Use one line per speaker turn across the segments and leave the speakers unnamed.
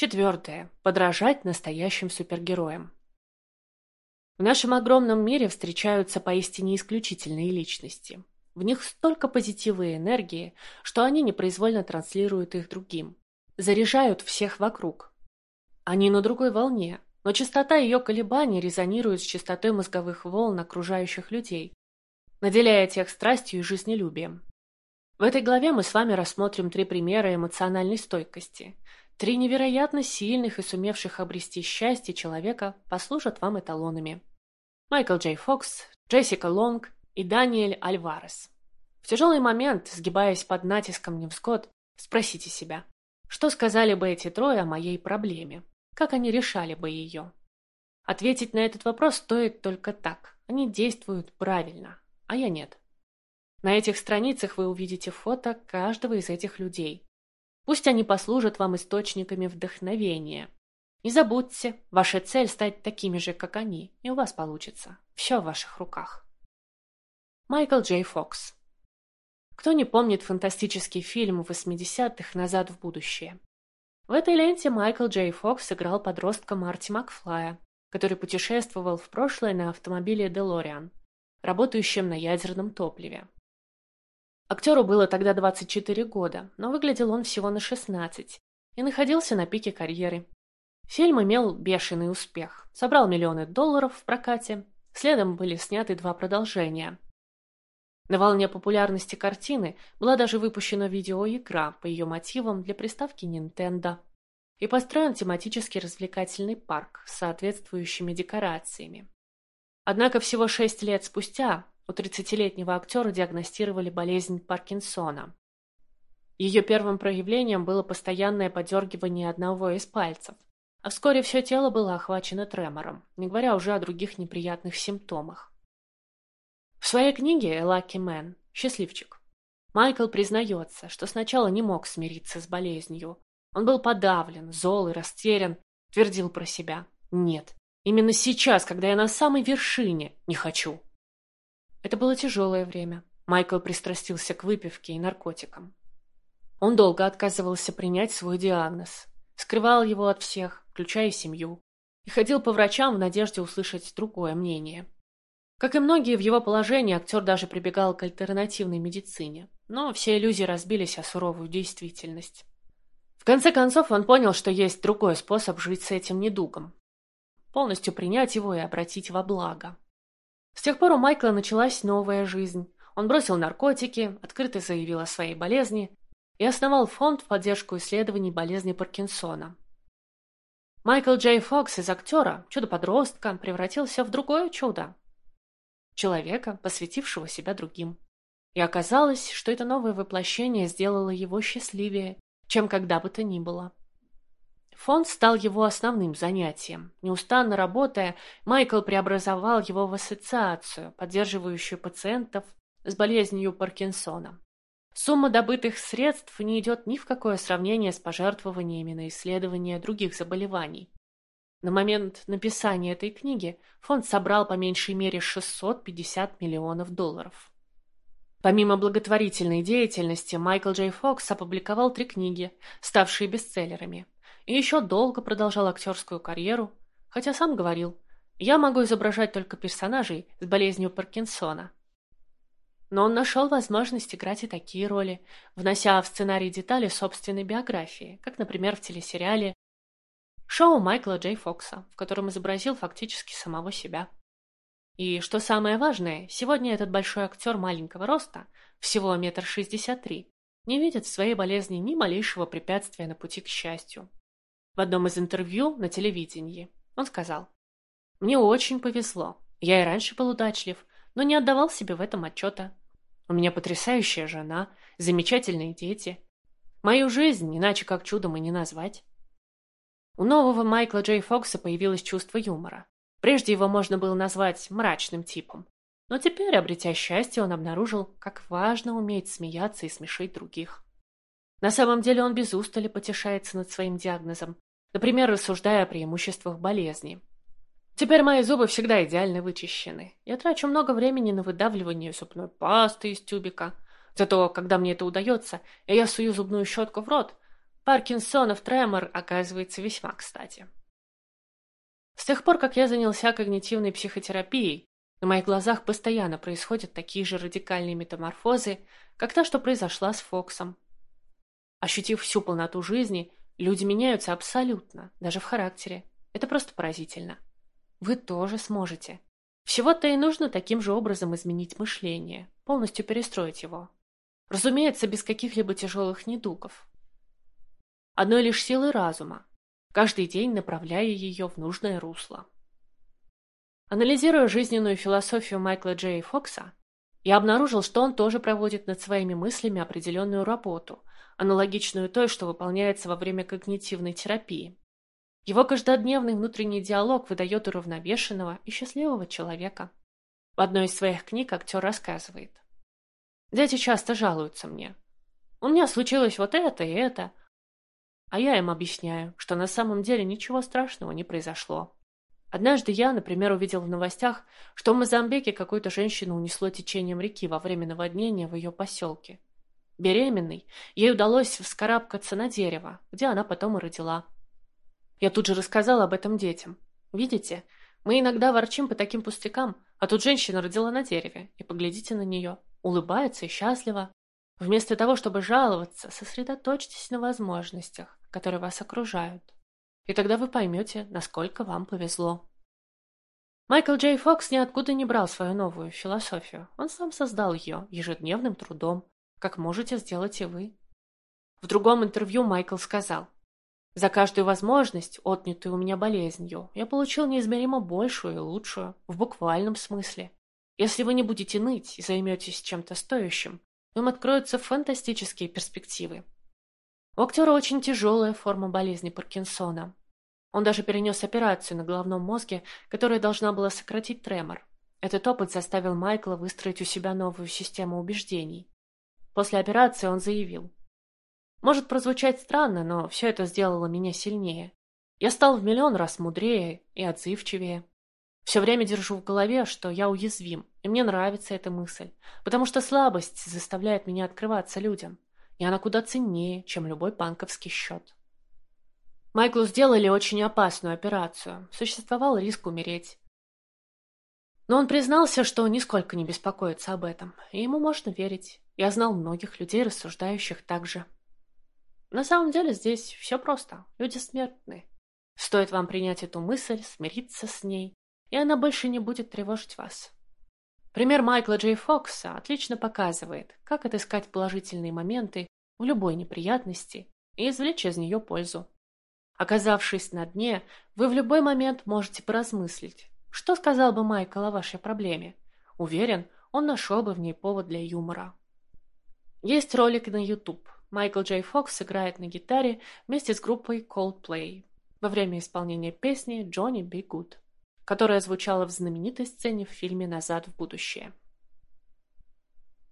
Четвертое. Подражать настоящим супергероям. В нашем огромном мире встречаются поистине исключительные личности. В них столько позитива и энергии, что они непроизвольно транслируют их другим. Заряжают всех вокруг. Они на другой волне, но частота ее колебаний резонирует с частотой мозговых волн окружающих людей, наделяя тех страстью и жизнелюбием. В этой главе мы с вами рассмотрим три примера эмоциональной стойкости – Три невероятно сильных и сумевших обрести счастье человека послужат вам эталонами. Майкл Джей Фокс, Джессика Лонг и Даниэль Альварес. В тяжелый момент, сгибаясь под натиском невзгод, спросите себя, что сказали бы эти трое о моей проблеме? Как они решали бы ее? Ответить на этот вопрос стоит только так. Они действуют правильно, а я нет. На этих страницах вы увидите фото каждого из этих людей, Пусть они послужат вам источниками вдохновения. Не забудьте, ваша цель стать такими же, как они, и у вас получится. Все в ваших руках. Майкл Джей Фокс Кто не помнит фантастический фильм 80-х «Назад в будущее»? В этой ленте Майкл Джей Фокс сыграл подростка Марти Макфлая, который путешествовал в прошлое на автомобиле Делориан, работающем на ядерном топливе. Актеру было тогда 24 года, но выглядел он всего на 16 и находился на пике карьеры. Фильм имел бешеный успех, собрал миллионы долларов в прокате, следом были сняты два продолжения. На волне популярности картины была даже выпущена видеоигра по ее мотивам для приставки Nintendo и построен тематический развлекательный парк с соответствующими декорациями. Однако всего шесть лет спустя у 30-летнего актера диагностировали болезнь Паркинсона. Ее первым проявлением было постоянное подергивание одного из пальцев, а вскоре все тело было охвачено тремором, не говоря уже о других неприятных симптомах. В своей книге «Lucky Man» «Счастливчик» Майкл признается, что сначала не мог смириться с болезнью. Он был подавлен, зол и растерян, твердил про себя «Нет, именно сейчас, когда я на самой вершине, не хочу». Это было тяжелое время. Майкл пристрастился к выпивке и наркотикам. Он долго отказывался принять свой диагноз, скрывал его от всех, включая семью, и ходил по врачам в надежде услышать другое мнение. Как и многие в его положении, актер даже прибегал к альтернативной медицине, но все иллюзии разбились о суровую действительность. В конце концов, он понял, что есть другой способ жить с этим недугом. Полностью принять его и обратить во благо. С тех пор у Майкла началась новая жизнь. Он бросил наркотики, открыто заявил о своей болезни и основал фонд в поддержку исследований болезни Паркинсона. Майкл Джей Фокс из актера, чудо-подростка, превратился в другое чудо. Человека, посвятившего себя другим. И оказалось, что это новое воплощение сделало его счастливее, чем когда бы то ни было. Фонд стал его основным занятием. Неустанно работая, Майкл преобразовал его в ассоциацию, поддерживающую пациентов с болезнью Паркинсона. Сумма добытых средств не идет ни в какое сравнение с пожертвованиями на исследование других заболеваний. На момент написания этой книги фонд собрал по меньшей мере 650 миллионов долларов. Помимо благотворительной деятельности, Майкл Джей Фокс опубликовал три книги, ставшие бестселлерами – и еще долго продолжал актерскую карьеру, хотя сам говорил, я могу изображать только персонажей с болезнью Паркинсона. Но он нашел возможность играть и такие роли, внося в сценарий детали собственной биографии, как, например, в телесериале «Шоу Майкла Джей Фокса», в котором изобразил фактически самого себя. И, что самое важное, сегодня этот большой актер маленького роста, всего метр шестьдесят три, не видит в своей болезни ни малейшего препятствия на пути к счастью. В одном из интервью на телевидении он сказал, «Мне очень повезло. Я и раньше был удачлив, но не отдавал себе в этом отчета. У меня потрясающая жена, замечательные дети. Мою жизнь иначе как чудом и не назвать». У нового Майкла Джей Фокса появилось чувство юмора. Прежде его можно было назвать мрачным типом. Но теперь, обретя счастье, он обнаружил, как важно уметь смеяться и смешить других. На самом деле он без устали потешается над своим диагнозом, например, рассуждая о преимуществах болезни. Теперь мои зубы всегда идеально вычищены. Я трачу много времени на выдавливание зубной пасты из тюбика. Зато, когда мне это удается, и я сую зубную щетку в рот, Паркинсонов тремор оказывается весьма кстати. С тех пор, как я занялся когнитивной психотерапией, на моих глазах постоянно происходят такие же радикальные метаморфозы, как та, что произошла с Фоксом. Ощутив всю полноту жизни, люди меняются абсолютно, даже в характере. Это просто поразительно. Вы тоже сможете. Всего-то и нужно таким же образом изменить мышление, полностью перестроить его. Разумеется, без каких-либо тяжелых недугов. Одной лишь силы разума, каждый день направляя ее в нужное русло. Анализируя жизненную философию Майкла Джей Фокса, я обнаружил, что он тоже проводит над своими мыслями определенную работу, аналогичную той, что выполняется во время когнитивной терапии. Его каждодневный внутренний диалог выдает уравновешенного и счастливого человека. В одной из своих книг актер рассказывает. Дети часто жалуются мне. У меня случилось вот это и это. А я им объясняю, что на самом деле ничего страшного не произошло. Однажды я, например, увидел в новостях, что в Мозамбике какую-то женщину унесло течением реки во время наводнения в ее поселке. Беременной, ей удалось вскарабкаться на дерево, где она потом и родила. Я тут же рассказала об этом детям. Видите, мы иногда ворчим по таким пустякам, а тут женщина родила на дереве, и поглядите на нее, улыбается и счастлива. Вместо того, чтобы жаловаться, сосредоточьтесь на возможностях, которые вас окружают. И тогда вы поймете, насколько вам повезло. Майкл Джей Фокс ниоткуда не брал свою новую философию. Он сам создал ее ежедневным трудом, как можете сделать и вы. В другом интервью Майкл сказал, за каждую возможность, отнятую у меня болезнью, я получил неизмеримо большую и лучшую, в буквальном смысле. Если вы не будете ныть и займетесь чем-то стоящим, вам откроются фантастические перспективы. У актера очень тяжелая форма болезни Паркинсона. Он даже перенес операцию на головном мозге, которая должна была сократить тремор. Этот опыт заставил Майкла выстроить у себя новую систему убеждений. После операции он заявил, может прозвучать странно, но все это сделало меня сильнее. Я стал в миллион раз мудрее и отзывчивее. Все время держу в голове, что я уязвим, и мне нравится эта мысль, потому что слабость заставляет меня открываться людям, и она куда ценнее, чем любой банковский счет. Майклу сделали очень опасную операцию, существовал риск умереть. Но он признался, что нисколько не беспокоится об этом, и ему можно верить. Я знал многих людей, рассуждающих так же. На самом деле здесь все просто. Люди смертны. Стоит вам принять эту мысль, смириться с ней, и она больше не будет тревожить вас. Пример Майкла Джей Фокса отлично показывает, как отыскать положительные моменты в любой неприятности и извлечь из нее пользу. Оказавшись на дне, вы в любой момент можете поразмыслить, что сказал бы Майкл о вашей проблеме. Уверен, он нашел бы в ней повод для юмора. Есть ролик на YouTube, Майкл Джей Фокс играет на гитаре вместе с группой Coldplay во время исполнения песни «Johnny Be Good», которая звучала в знаменитой сцене в фильме «Назад в будущее».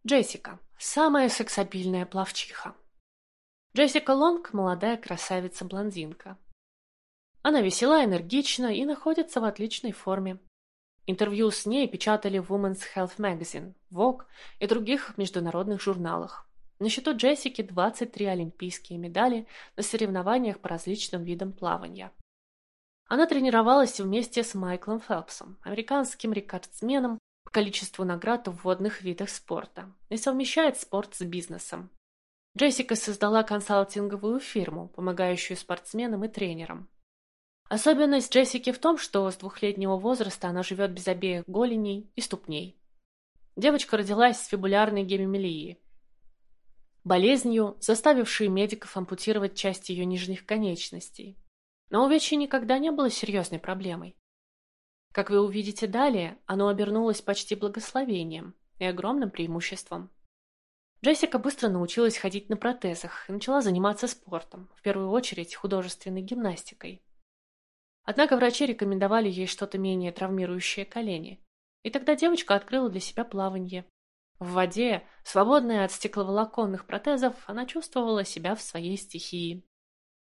Джессика – самая сексапильная плавчиха. Джессика Лонг – молодая красавица-блондинка. Она весела, энергична и находится в отличной форме. Интервью с ней печатали в Women's Health Magazine, Vogue и других международных журналах. На счету Джессики 23 олимпийские медали на соревнованиях по различным видам плавания. Она тренировалась вместе с Майклом Фелпсом, американским рекордсменом по количеству наград в водных видах спорта, и совмещает спорт с бизнесом. Джессика создала консалтинговую фирму, помогающую спортсменам и тренерам. Особенность Джессики в том, что с двухлетнего возраста она живет без обеих голеней и ступней. Девочка родилась с фибулярной гемимелией, болезнью, заставившей медиков ампутировать часть ее нижних конечностей. Но увечье никогда не было серьезной проблемой. Как вы увидите далее, оно обернулось почти благословением и огромным преимуществом. Джессика быстро научилась ходить на протезах и начала заниматься спортом, в первую очередь художественной гимнастикой. Однако врачи рекомендовали ей что-то менее травмирующее колени, и тогда девочка открыла для себя плавание, в воде, свободная от стекловолоконных протезов, она чувствовала себя в своей стихии.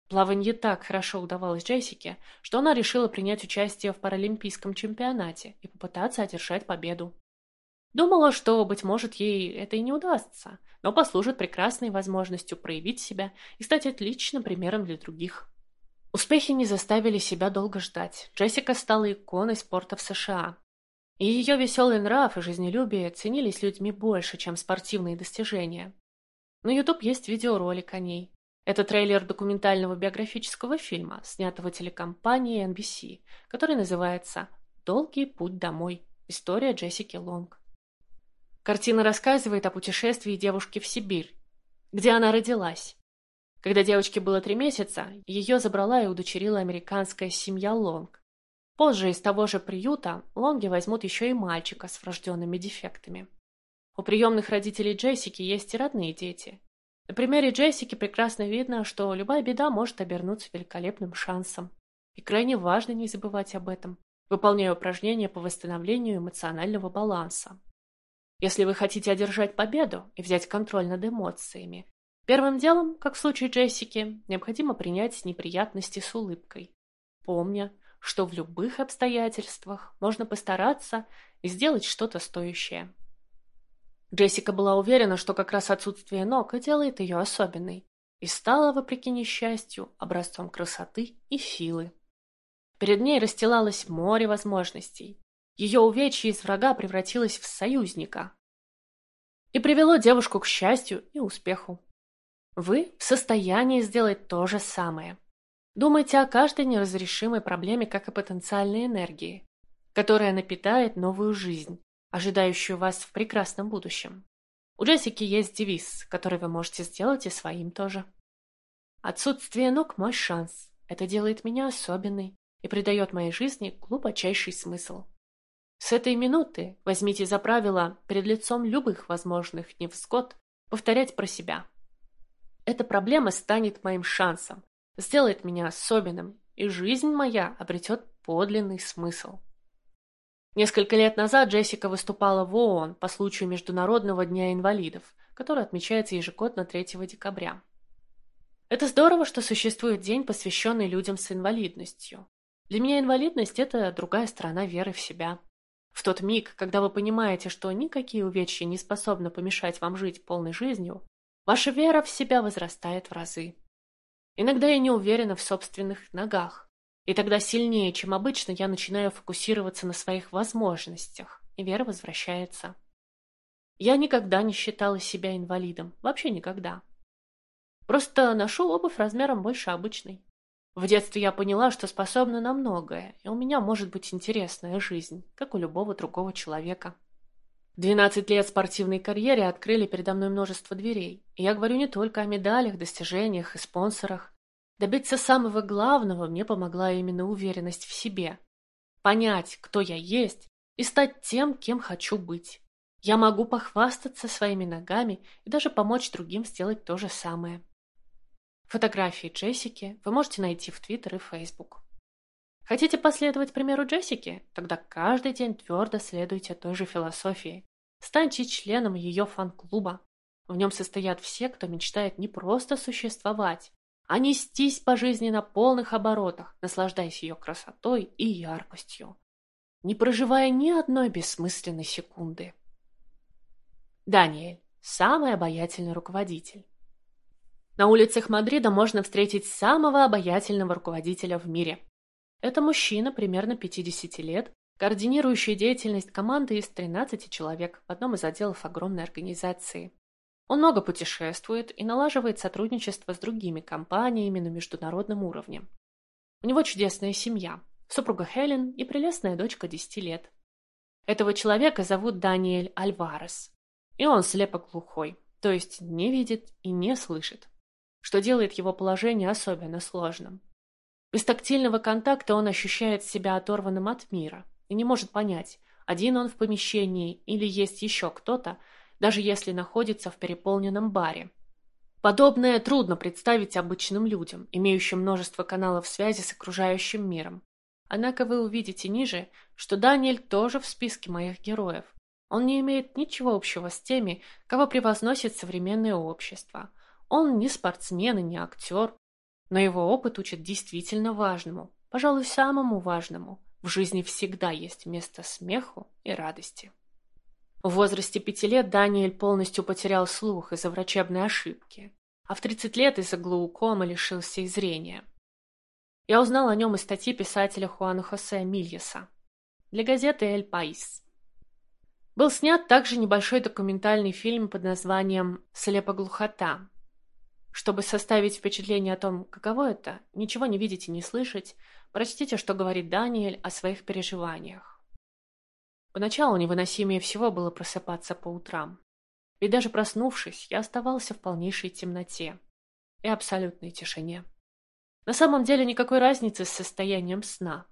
Плаванье так хорошо удавалось Джессике, что она решила принять участие в паралимпийском чемпионате и попытаться одержать победу. Думала, что, быть может, ей это и не удастся, но послужит прекрасной возможностью проявить себя и стать отличным примером для других. Успехи не заставили себя долго ждать. Джессика стала иконой спорта в США. И ее веселый нрав и жизнелюбие ценились людьми больше, чем спортивные достижения. На YouTube есть видеоролик о ней. Это трейлер документального биографического фильма, снятого телекомпанией NBC, который называется «Долгий путь домой. История Джессики Лонг». Картина рассказывает о путешествии девушки в Сибирь, где она родилась. Когда девочке было три месяца, ее забрала и удочерила американская семья Лонг. Позже из того же приюта Лонги возьмут еще и мальчика с врожденными дефектами. У приемных родителей Джессики есть и родные дети. На примере Джессики прекрасно видно, что любая беда может обернуться великолепным шансом. И крайне важно не забывать об этом, выполняя упражнения по восстановлению эмоционального баланса. Если вы хотите одержать победу и взять контроль над эмоциями, первым делом, как в случае Джессики, необходимо принять неприятности с улыбкой, помня, что в любых обстоятельствах можно постараться и сделать что-то стоящее. Джессика была уверена, что как раз отсутствие ног и делает ее особенной, и стала, вопреки несчастью, образцом красоты и силы. Перед ней расстилалось море возможностей. Ее увечье из врага превратилось в союзника и привело девушку к счастью и успеху. Вы в состоянии сделать то же самое. Думайте о каждой неразрешимой проблеме как о потенциальной энергии, которая напитает новую жизнь, ожидающую вас в прекрасном будущем. У Джессики есть девиз, который вы можете сделать и своим тоже. Отсутствие ног – мой шанс. Это делает меня особенной и придает моей жизни глубочайший смысл. С этой минуты возьмите за правило перед лицом любых возможных невзгод повторять про себя. Эта проблема станет моим шансом, сделает меня особенным, и жизнь моя обретет подлинный смысл. Несколько лет назад Джессика выступала в ООН по случаю Международного дня инвалидов, который отмечается ежегодно 3 декабря. Это здорово, что существует день, посвященный людям с инвалидностью. Для меня инвалидность – это другая сторона веры в себя. В тот миг, когда вы понимаете, что никакие увечья не способны помешать вам жить полной жизнью, ваша вера в себя возрастает в разы. Иногда я не уверена в собственных ногах, и тогда сильнее, чем обычно, я начинаю фокусироваться на своих возможностях, и вера возвращается. Я никогда не считала себя инвалидом, вообще никогда. Просто ношу обувь размером больше обычной. В детстве я поняла, что способна на многое, и у меня может быть интересная жизнь, как у любого другого человека. Двенадцать лет спортивной карьере открыли передо мной множество дверей, и я говорю не только о медалях, достижениях и спонсорах, Добиться самого главного мне помогла именно уверенность в себе. Понять, кто я есть, и стать тем, кем хочу быть. Я могу похвастаться своими ногами и даже помочь другим сделать то же самое. Фотографии Джессики вы можете найти в Твиттер и Фейсбук. Хотите последовать примеру Джессики? Тогда каждый день твердо следуйте той же философии. Станьте членом ее фан-клуба. В нем состоят все, кто мечтает не просто существовать, а нестись по жизни на полных оборотах, наслаждаясь ее красотой и яркостью, не проживая ни одной бессмысленной секунды. Даниэль – самый обаятельный руководитель. На улицах Мадрида можно встретить самого обаятельного руководителя в мире. Это мужчина примерно 50 лет, координирующий деятельность команды из 13 человек в одном из отделов огромной организации. Он много путешествует и налаживает сотрудничество с другими компаниями на международном уровне. У него чудесная семья, супруга Хелен и прелестная дочка 10 лет. Этого человека зовут Даниэль Альварес, и он слепо-глухой, то есть не видит и не слышит, что делает его положение особенно сложным. Без тактильного контакта он ощущает себя оторванным от мира и не может понять, один он в помещении или есть еще кто-то, даже если находится в переполненном баре. Подобное трудно представить обычным людям, имеющим множество каналов связи с окружающим миром. Однако вы увидите ниже, что Даниэль тоже в списке моих героев. Он не имеет ничего общего с теми, кого превозносит современное общество. Он не спортсмен и не актер, но его опыт учит действительно важному, пожалуй, самому важному. В жизни всегда есть место смеху и радости. В возрасте пяти лет Даниэль полностью потерял слух из-за врачебной ошибки, а в 30 лет из-за глаукомы лишился и зрения. Я узнал о нем из статьи писателя Хуана Хосе Мильеса для газеты «Эль Паис». Был снят также небольшой документальный фильм под названием «Слепоглухота». Чтобы составить впечатление о том, каково это, ничего не видеть и не слышать, прочтите, что говорит Даниэль о своих переживаниях. Поначалу невыносимее всего было просыпаться по утрам. Ведь даже проснувшись, я оставался в полнейшей темноте и абсолютной тишине. На самом деле никакой разницы с состоянием сна.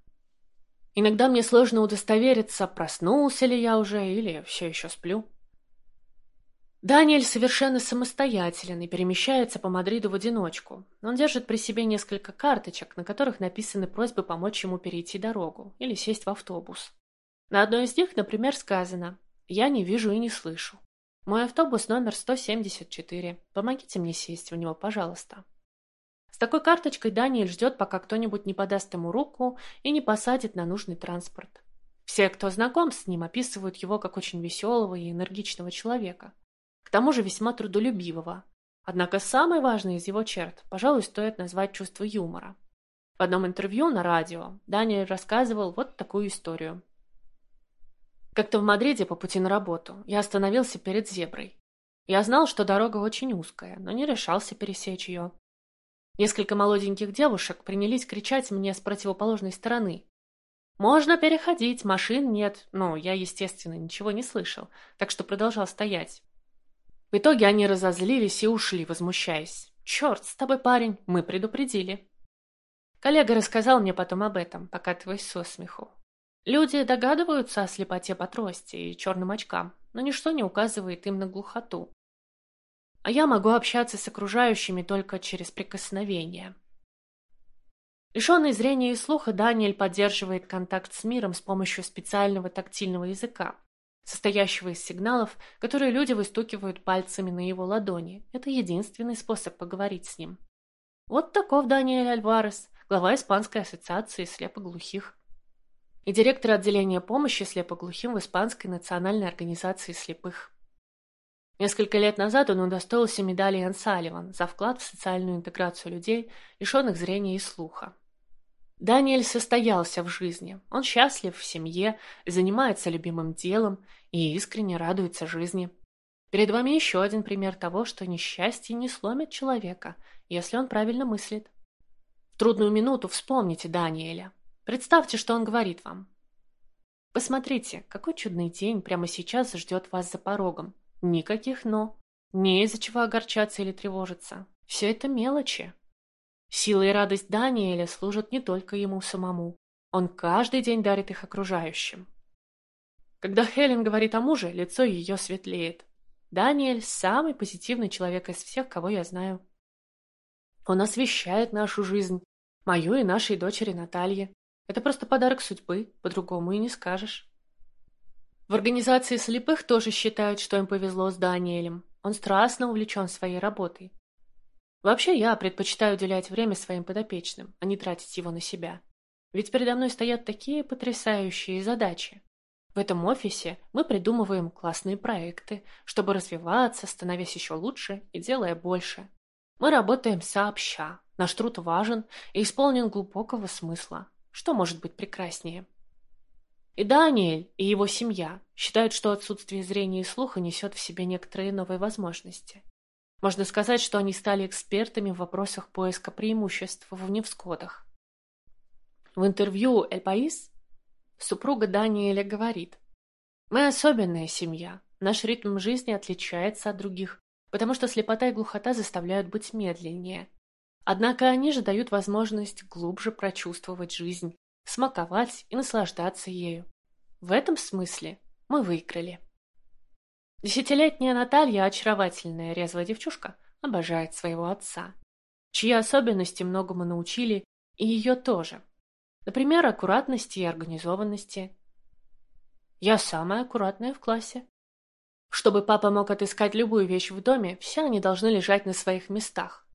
Иногда мне сложно удостовериться, проснулся ли я уже или все еще сплю. Даниэль совершенно самостоятелен и перемещается по Мадриду в одиночку. Он держит при себе несколько карточек, на которых написаны просьбы помочь ему перейти дорогу или сесть в автобус. На одной из них, например, сказано «Я не вижу и не слышу». Мой автобус номер 174. Помогите мне сесть в него, пожалуйста. С такой карточкой Даниэль ждет, пока кто-нибудь не подаст ему руку и не посадит на нужный транспорт. Все, кто знаком с ним, описывают его как очень веселого и энергичного человека. К тому же весьма трудолюбивого. Однако самой важной из его черт, пожалуй, стоит назвать чувство юмора. В одном интервью на радио Даниэль рассказывал вот такую историю. Как-то в Мадриде по пути на работу я остановился перед зеброй. Я знал, что дорога очень узкая, но не решался пересечь ее. Несколько молоденьких девушек принялись кричать мне с противоположной стороны. «Можно переходить, машин нет». Ну, я, естественно, ничего не слышал, так что продолжал стоять. В итоге они разозлились и ушли, возмущаясь. «Черт с тобой, парень, мы предупредили». Коллега рассказал мне потом об этом, покатываясь со смеху. Люди догадываются о слепоте по трости и черным очкам, но ничто не указывает им на глухоту а я могу общаться с окружающими только через прикосновение. Лишенный зрения и слуха, Даниэль поддерживает контакт с миром с помощью специального тактильного языка, состоящего из сигналов, которые люди выстукивают пальцами на его ладони. Это единственный способ поговорить с ним. Вот таков Даниэль Альварес, глава Испанской ассоциации слепоглухих и директор отделения помощи слепоглухим в Испанской национальной организации слепых. Несколько лет назад он удостоился медали Энн Салливан за вклад в социальную интеграцию людей, лишенных зрения и слуха. Даниэль состоялся в жизни. Он счастлив в семье, занимается любимым делом и искренне радуется жизни. Перед вами еще один пример того, что несчастье не сломит человека, если он правильно мыслит. В трудную минуту вспомните Даниэля. Представьте, что он говорит вам. Посмотрите, какой чудный день прямо сейчас ждет вас за порогом. Никаких «но». Не из-за чего огорчаться или тревожиться. Все это мелочи. Сила и радость Даниэля служат не только ему самому. Он каждый день дарит их окружающим. Когда Хелен говорит о муже, лицо ее светлеет. Даниэль – самый позитивный человек из всех, кого я знаю. Он освещает нашу жизнь, мою и нашей дочери Натальи. Это просто подарок судьбы, по-другому и не скажешь. В организации слепых тоже считают, что им повезло с Даниэлем. Он страстно увлечен своей работой. Вообще, я предпочитаю уделять время своим подопечным, а не тратить его на себя. Ведь передо мной стоят такие потрясающие задачи. В этом офисе мы придумываем классные проекты, чтобы развиваться, становясь еще лучше и делая больше. Мы работаем сообща. Наш труд важен и исполнен глубокого смысла. Что может быть прекраснее? И Даниэль, и его семья считают, что отсутствие зрения и слуха несет в себе некоторые новые возможности. Можно сказать, что они стали экспертами в вопросах поиска преимуществ в невзгодах. В интервью «Эль Паис» супруга Даниэля говорит, «Мы особенная семья. Наш ритм жизни отличается от других, потому что слепота и глухота заставляют быть медленнее. Однако они же дают возможность глубже прочувствовать жизнь, смаковать и наслаждаться ею. В этом смысле мы выиграли. Десятилетняя Наталья, очаровательная резвая девчушка, обожает своего отца, чьи особенности многому научили, и ее тоже. Например, аккуратности и организованности. Я самая аккуратная в классе. Чтобы папа мог отыскать любую вещь в доме, все они должны лежать на своих местах.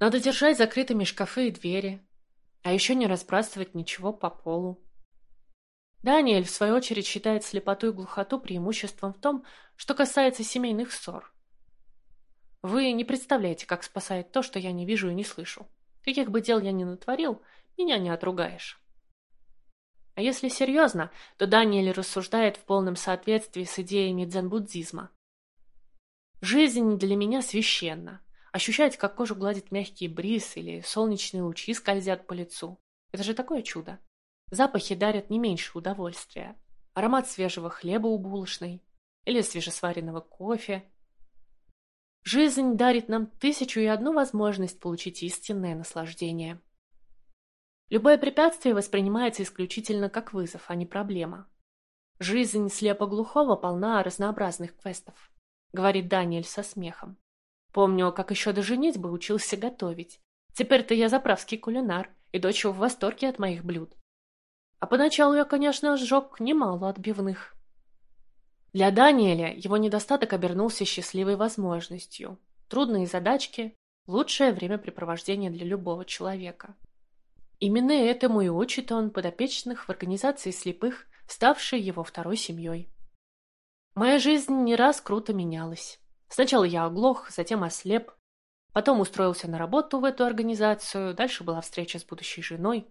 Надо держать закрытыми шкафы и двери, а еще не разбрасывать ничего по полу. Даниэль, в свою очередь, считает слепоту и глухоту преимуществом в том, что касается семейных ссор. Вы не представляете, как спасает то, что я не вижу и не слышу. Каких бы дел я ни натворил, меня не отругаешь. А если серьезно, то Даниэль рассуждает в полном соответствии с идеями дзен-буддизма. Жизнь для меня священна. Ощущать, как кожу гладит мягкий бриз или солнечные лучи скользят по лицу. Это же такое чудо. Запахи дарят не меньше удовольствия. Аромат свежего хлеба у булочной или свежесваренного кофе. Жизнь дарит нам тысячу и одну возможность получить истинное наслаждение. Любое препятствие воспринимается исключительно как вызов, а не проблема. Жизнь слепо-глухого полна разнообразных квестов, говорит Даниэль со смехом. Помню, как еще до женитьбы учился готовить. Теперь-то я заправский кулинар, и дочь в восторге от моих блюд. А поначалу я, конечно, сжег немало отбивных. Для Даниэля его недостаток обернулся счастливой возможностью. Трудные задачки – лучшее времяпрепровождение для любого человека. Именно этому и учит он подопечных в организации слепых, ставшей его второй семьей. Моя жизнь не раз круто менялась. Сначала я оглох, затем ослеп, потом устроился на работу в эту организацию, дальше была встреча с будущей женой.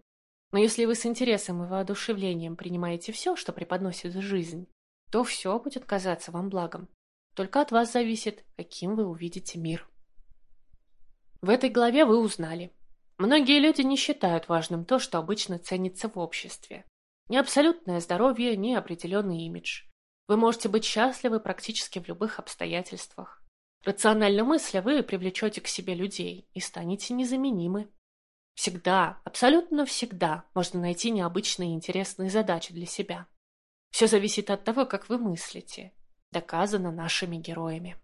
Но если вы с интересом и воодушевлением принимаете все, что преподносит жизнь, то все будет казаться вам благом. Только от вас зависит, каким вы увидите мир. В этой главе вы узнали, Многие люди не считают важным то, что обычно ценится в обществе. Ни абсолютное здоровье, ни определенный имидж. Вы можете быть счастливы практически в любых обстоятельствах. Рационально мысля, вы привлечете к себе людей и станете незаменимы. Всегда, абсолютно всегда можно найти необычные и интересные задачи для себя. Все зависит от того, как вы мыслите. Доказано нашими героями.